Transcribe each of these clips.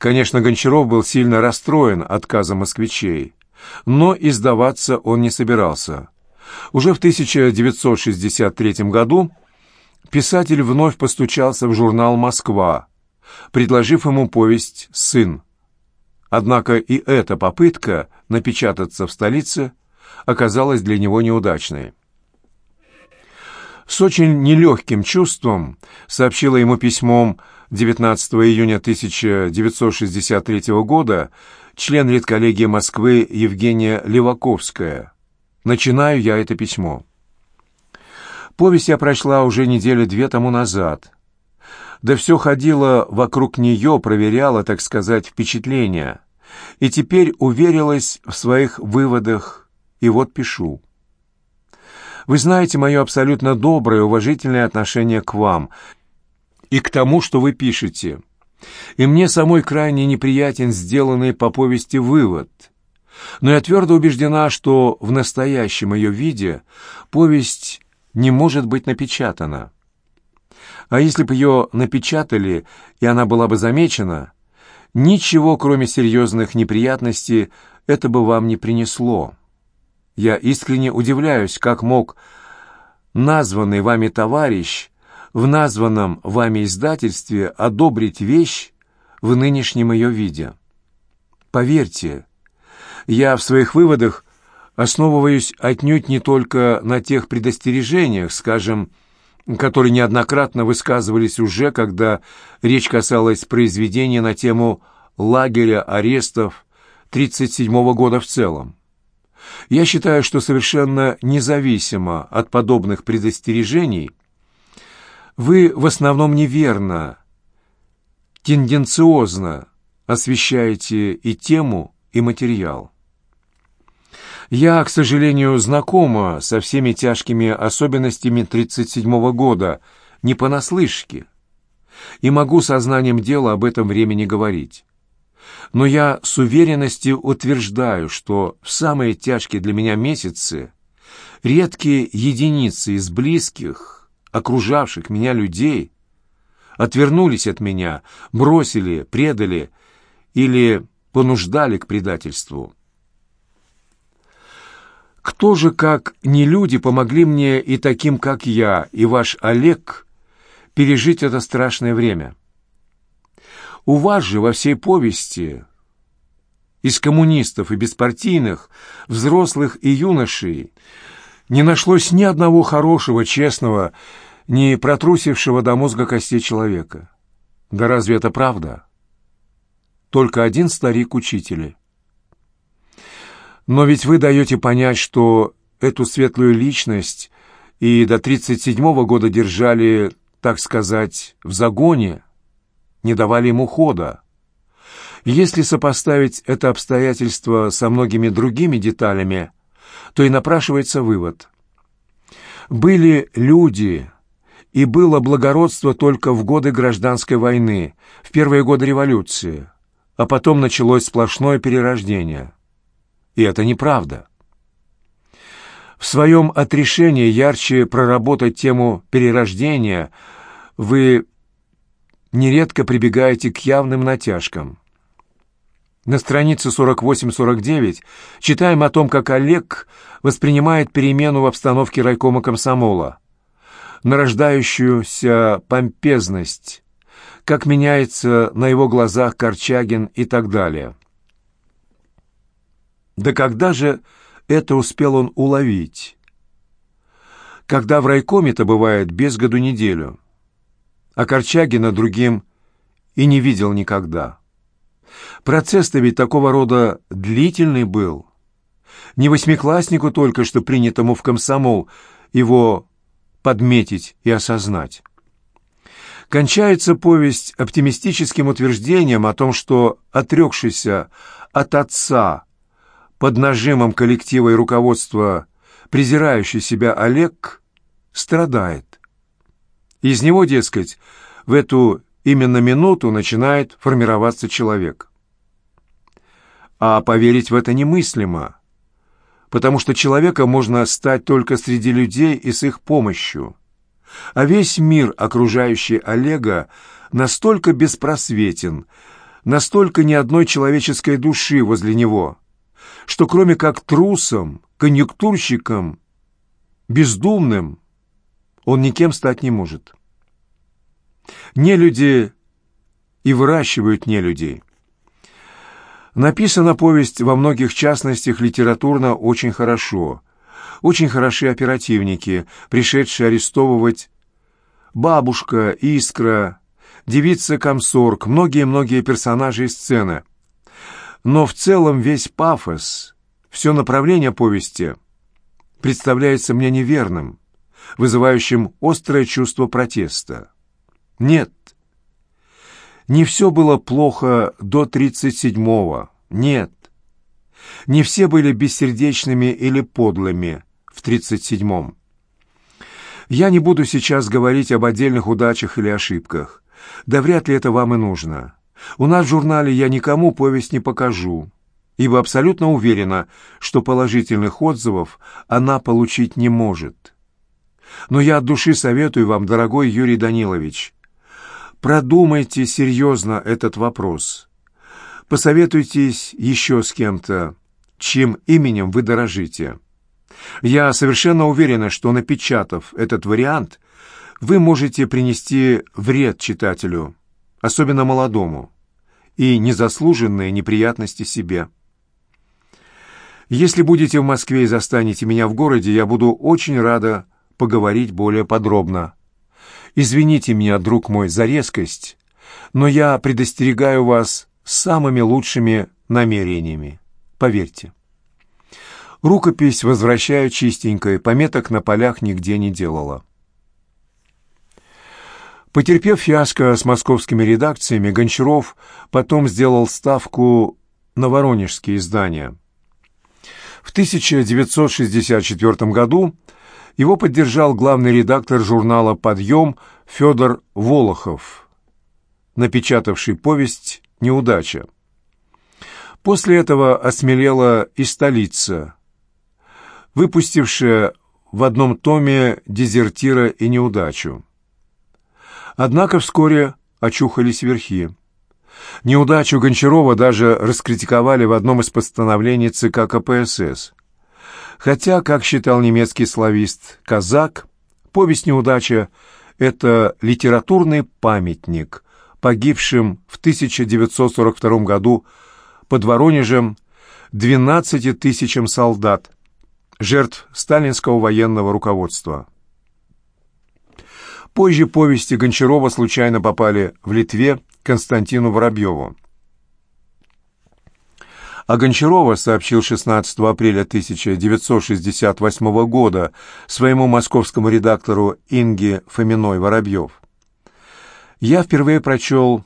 Конечно, Гончаров был сильно расстроен отказом москвичей, но и сдаваться он не собирался. Уже в 1963 году писатель вновь постучался в журнал «Москва», предложив ему повесть «Сын». Однако и эта попытка напечататься в столице оказалась для него неудачной. С очень нелегким чувством сообщила ему письмом 19 июня 1963 года член редколлегии Москвы Евгения Леваковская. Начинаю я это письмо. Повесть я прочла уже недели две тому назад. Да все ходило вокруг нее, проверяла, так сказать, впечатления. И теперь уверилась в своих выводах, и вот пишу. Вы знаете мое абсолютно доброе, уважительное отношение к вам и к тому, что вы пишете. И мне самой крайне неприятен сделанный по повести вывод. Но я твердо убеждена, что в настоящем ее виде повесть не может быть напечатана. А если бы ее напечатали, и она была бы замечена, ничего, кроме серьезных неприятностей, это бы вам не принесло. Я искренне удивляюсь, как мог названный вами товарищ в названном вами издательстве одобрить вещь в нынешнем ее виде. Поверьте, я в своих выводах основываюсь отнюдь не только на тех предостережениях, скажем, которые неоднократно высказывались уже, когда речь касалась произведения на тему лагеря арестов 1937 года в целом. Я считаю, что совершенно независимо от подобных предостережений вы в основном неверно, тенденциозно освещаете и тему, и материал. Я, к сожалению, знакома со всеми тяжкими особенностями 1937 года, не понаслышке, и могу сознанием дела об этом времени говорить но я с уверенностью утверждаю, что в самые тяжкие для меня месяцы редкие единицы из близких, окружавших меня людей, отвернулись от меня, бросили, предали или понуждали к предательству. Кто же, как не люди, помогли мне и таким, как я, и ваш Олег, пережить это страшное время? У вас же во всей повести из коммунистов и беспартийных, взрослых и юношей не нашлось ни одного хорошего, честного, не протрусившего до мозга костей человека. Да разве это правда? Только один старик учителя. Но ведь вы даете понять, что эту светлую личность и до 37-го года держали, так сказать, в загоне, не давали ему хода. Если сопоставить это обстоятельство со многими другими деталями, то и напрашивается вывод. Были люди, и было благородство только в годы гражданской войны, в первые годы революции, а потом началось сплошное перерождение. И это неправда. В своем отрешении ярче проработать тему перерождения вы нередко прибегаете к явным натяжкам. На странице 48-49 читаем о том, как Олег воспринимает перемену в обстановке райкома комсомола, нарождающуюся помпезность, как меняется на его глазах Корчагин и так далее. Да когда же это успел он уловить? Когда в райкоме-то бывает без году неделю – а Корчагина другим и не видел никогда. Процесс-то ведь такого рода длительный был. Не восьмикласснику только что принятому в комсомол его подметить и осознать. Кончается повесть оптимистическим утверждением о том, что отрекшийся от отца под нажимом коллектива и руководства презирающий себя Олег страдает. Из него, дескать, в эту именно минуту начинает формироваться человек. А поверить в это немыслимо, потому что человека можно стать только среди людей и с их помощью. А весь мир, окружающий Олега, настолько беспросветен, настолько ни одной человеческой души возле него, что кроме как трусом, конъюнктурщиком, бездумным, он никем стать не может. Не люди и выращивают не людей. Написана повесть во многих частностях литературно очень хорошо. Очень хороши оперативники, пришедшие арестовывать бабушка, искра, девица комсорг, многие-многие персонажи и сцены. Но в целом весь пафос, все направление повести представляется мне неверным, вызывающим острое чувство протеста. Нет, не все было плохо до 37-го, нет. Не все были бессердечными или подлыми в 37-м. Я не буду сейчас говорить об отдельных удачах или ошибках. Да вряд ли это вам и нужно. У нас в журнале я никому повесть не покажу, ибо абсолютно уверена, что положительных отзывов она получить не может. Но я от души советую вам, дорогой Юрий Данилович, Продумайте серьезно этот вопрос. Посоветуйтесь еще с кем-то, чьим именем вы дорожите. Я совершенно уверена, что, напечатав этот вариант, вы можете принести вред читателю, особенно молодому, и незаслуженные неприятности себе. Если будете в Москве и застанете меня в городе, я буду очень рада поговорить более подробно. Извините меня, друг мой, за резкость, но я предостерегаю вас самыми лучшими намерениями. Поверьте. Рукопись возвращаю чистенькой, пометок на полях нигде не делала. Потерпев фиаско с московскими редакциями, Гончаров потом сделал ставку на воронежские издания. В 1964 году его поддержал главный редактор журнала «Подъем» Федор Волохов, напечатавший повесть «Неудача». После этого осмелела и столица, выпустившая в одном томе «Дезертира и неудачу». Однако вскоре очухались верхи. Неудачу Гончарова даже раскритиковали в одном из постановлений ЦК КПСС. Хотя, как считал немецкий славист Казак, повесть «Неудача» — это литературный памятник погибшим в 1942 году под Воронежем 12 тысячам солдат, жертв сталинского военного руководства. Позже повести Гончарова случайно попали в Литве Константину Воробьеву а Гончарова сообщил 16 апреля 1968 года своему московскому редактору Инге Фоминой Воробьев. Я впервые прочел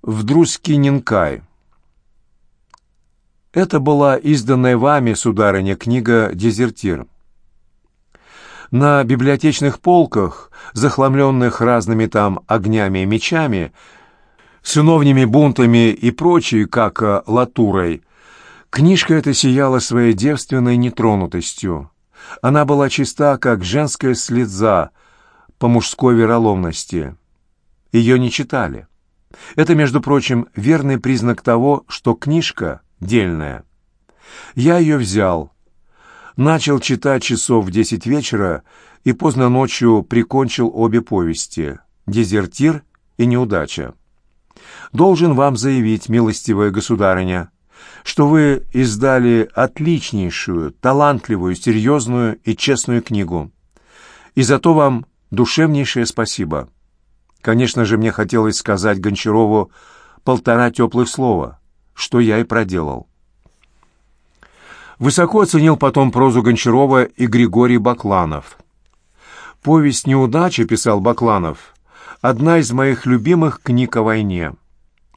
в Друскиненкай. Это была изданная вами, сударыня, книга «Дезертир». На библиотечных полках, захламленных разными там огнями и мечами, сыновними бунтами и прочей, как э, латурой, книжка эта сияла своей девственной нетронутостью. Она была чиста, как женская слеза по мужской вероломности. Ее не читали. Это, между прочим, верный признак того, что книжка дельная. Я ее взял, начал читать часов в десять вечера и поздно ночью прикончил обе повести «Дезертир» и «Неудача». Должен вам заявить, милостивая государыня, что вы издали отличнейшую, талантливую, серьезную и честную книгу. И за то вам душевнейшее спасибо. Конечно же, мне хотелось сказать Гончарову полтора теплых слова, что я и проделал. Высоко оценил потом прозу Гончарова и Григорий Бакланов. «Повесть неудачи», — писал Бакланов, — «одна из моих любимых книг о войне».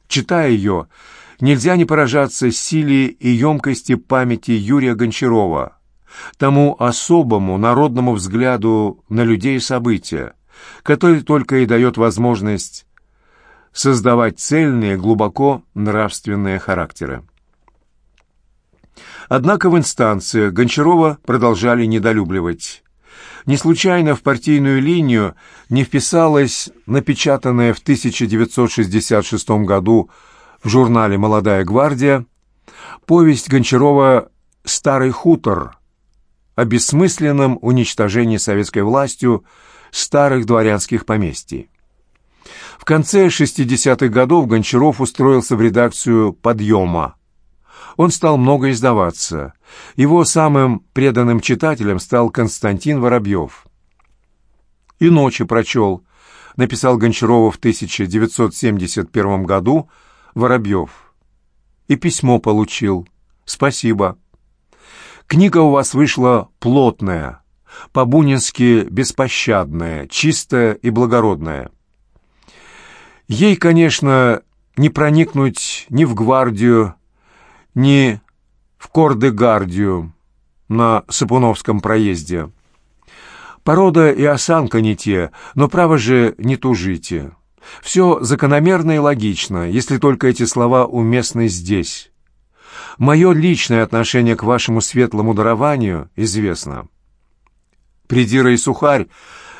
Читая ее, нельзя не поражаться силе и емкости памяти Юрия Гончарова, тому особому народному взгляду на людей и события, который только и дает возможность создавать цельные, глубоко нравственные характеры. Однако в инстанции Гончарова продолжали недолюбливать. Не случайно в партийную линию не вписалась напечатанная в 1966 году в журнале «Молодая гвардия» повесть Гончарова «Старый хутор» о бессмысленном уничтожении советской властью старых дворянских поместий. В конце 60-х годов Гончаров устроился в редакцию «Подъема». Он стал много издаваться. Его самым преданным читателем стал Константин Воробьев. «И ночи прочел», — написал Гончарову в 1971 году Воробьев. «И письмо получил. Спасибо. Книга у вас вышла плотная, по-бунински беспощадная, чистая и благородная. Ей, конечно, не проникнуть ни в гвардию, ни в Кордегардию на Сапуновском проезде. Порода и осанка не те, но, право же, не тужите. Все закономерно и логично, если только эти слова уместны здесь. Мое личное отношение к вашему светлому дарованию известно. Придира и сухарь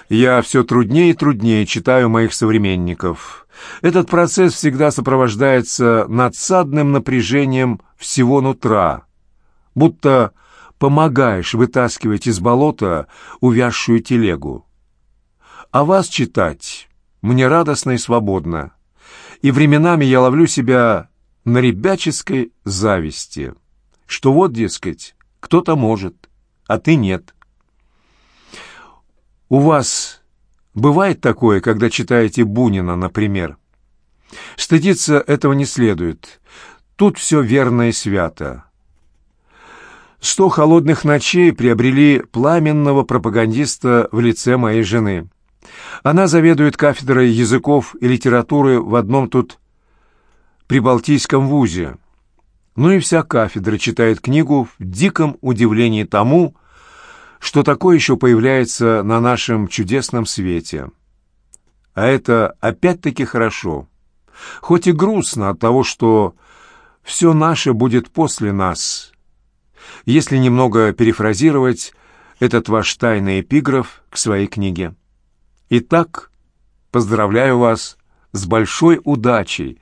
я все труднее и труднее читаю моих современников. Этот процесс всегда сопровождается надсадным напряжением всего нутра, будто помогаешь вытаскивать из болота увязшую телегу. А вас читать мне радостно и свободно, и временами я ловлю себя на ребяческой зависти, что вот, дескать, кто-то может, а ты нет. У вас бывает такое, когда читаете Бунина, например? Стыдиться этого не следует. Тут все верно и свято. Сто холодных ночей приобрели пламенного пропагандиста в лице моей жены. Она заведует кафедрой языков и литературы в одном тут прибалтийском вузе. Ну и вся кафедра читает книгу в диком удивлении тому, что такое еще появляется на нашем чудесном свете. А это опять-таки хорошо. Хоть и грустно от того, что все наше будет после нас. Если немного перефразировать этот ваш тайный эпиграф к своей книге. Итак, поздравляю вас с большой удачей.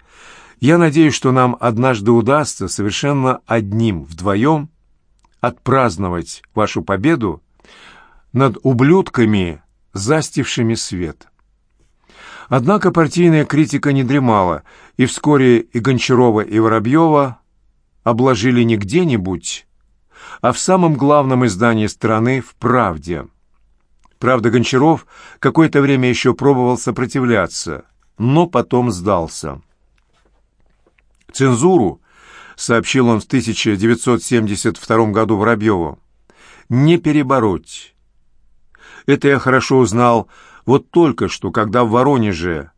Я надеюсь, что нам однажды удастся совершенно одним, вдвоем, отпраздновать вашу победу над ублюдками, застившими свет. Однако партийная критика не дремала, и вскоре и Гончарова, и Воробьева обложили не где-нибудь, а в самом главном издании страны «В правде». Правда, Гончаров какое-то время еще пробовал сопротивляться, но потом сдался. Цензуру, сообщил он в 1972 году Воробьеву, не перебороть это я хорошо узнал вот только что, когда в Воронеже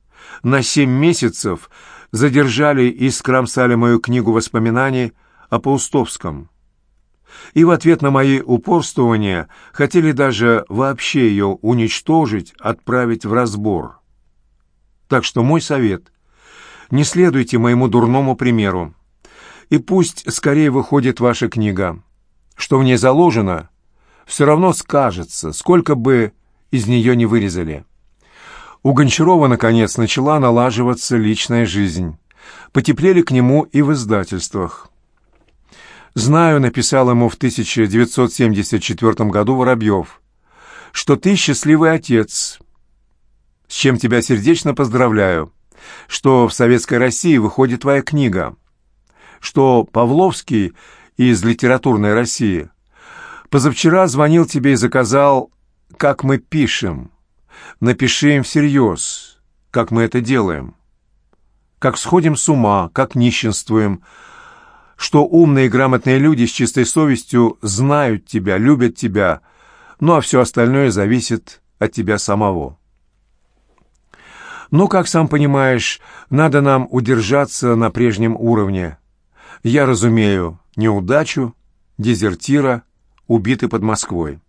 на семь месяцев задержали и скромсали мою книгу воспоминаний о Паустовском. И в ответ на мои упорствования хотели даже вообще ее уничтожить, отправить в разбор. Так что мой совет — не следуйте моему дурному примеру. И пусть скорее выходит ваша книга. Что в ней заложено — все равно скажется, сколько бы из нее не вырезали. У Гончарова, наконец, начала налаживаться личная жизнь. Потеплели к нему и в издательствах. «Знаю», — написал ему в 1974 году Воробьев, «что ты счастливый отец, с чем тебя сердечно поздравляю, что в Советской России выходит твоя книга, что Павловский из литературной России Позавчера звонил тебе и заказал, как мы пишем. Напиши им всерьез, как мы это делаем. Как сходим с ума, как нищенствуем. Что умные и грамотные люди с чистой совестью знают тебя, любят тебя, ну а все остальное зависит от тебя самого. Но, как сам понимаешь, надо нам удержаться на прежнем уровне. Я разумею неудачу, дезертира, убиты под Москвой.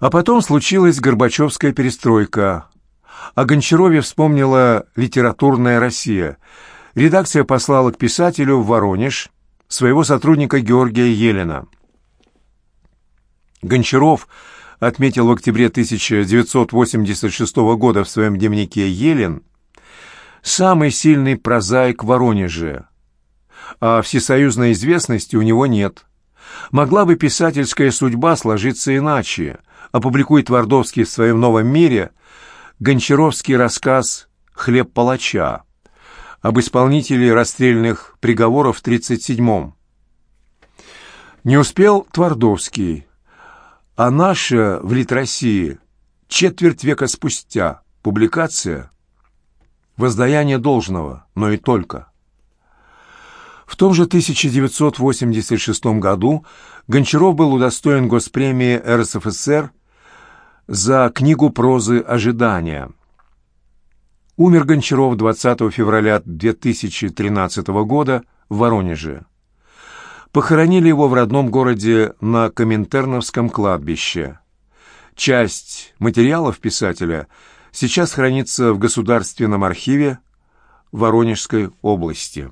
А потом случилась Горбачевская перестройка. О Гончарове вспомнила литературная Россия. Редакция послала к писателю в Воронеж своего сотрудника Георгия Елена. Гончаров отметил в октябре 1986 года в своем дневнике «Елен» самый сильный прозаик Воронеже, а всесоюзной известности у него нет. Могла бы писательская судьба сложиться иначе, опубликует Твардовский в своем новом мире гончаровский рассказ «Хлеб палача» об исполнителе расстрельных приговоров в 1937-м. Не успел Твардовский, а наша в Лит России четверть века спустя публикация «Воздаяние должного, но и только». В том же 1986 году Гончаров был удостоен госпремии РСФСР за книгу прозы «Ожидания». Умер Гончаров 20 февраля 2013 года в Воронеже. Похоронили его в родном городе на Коминтерновском кладбище. Часть материалов писателя сейчас хранится в Государственном архиве Воронежской области.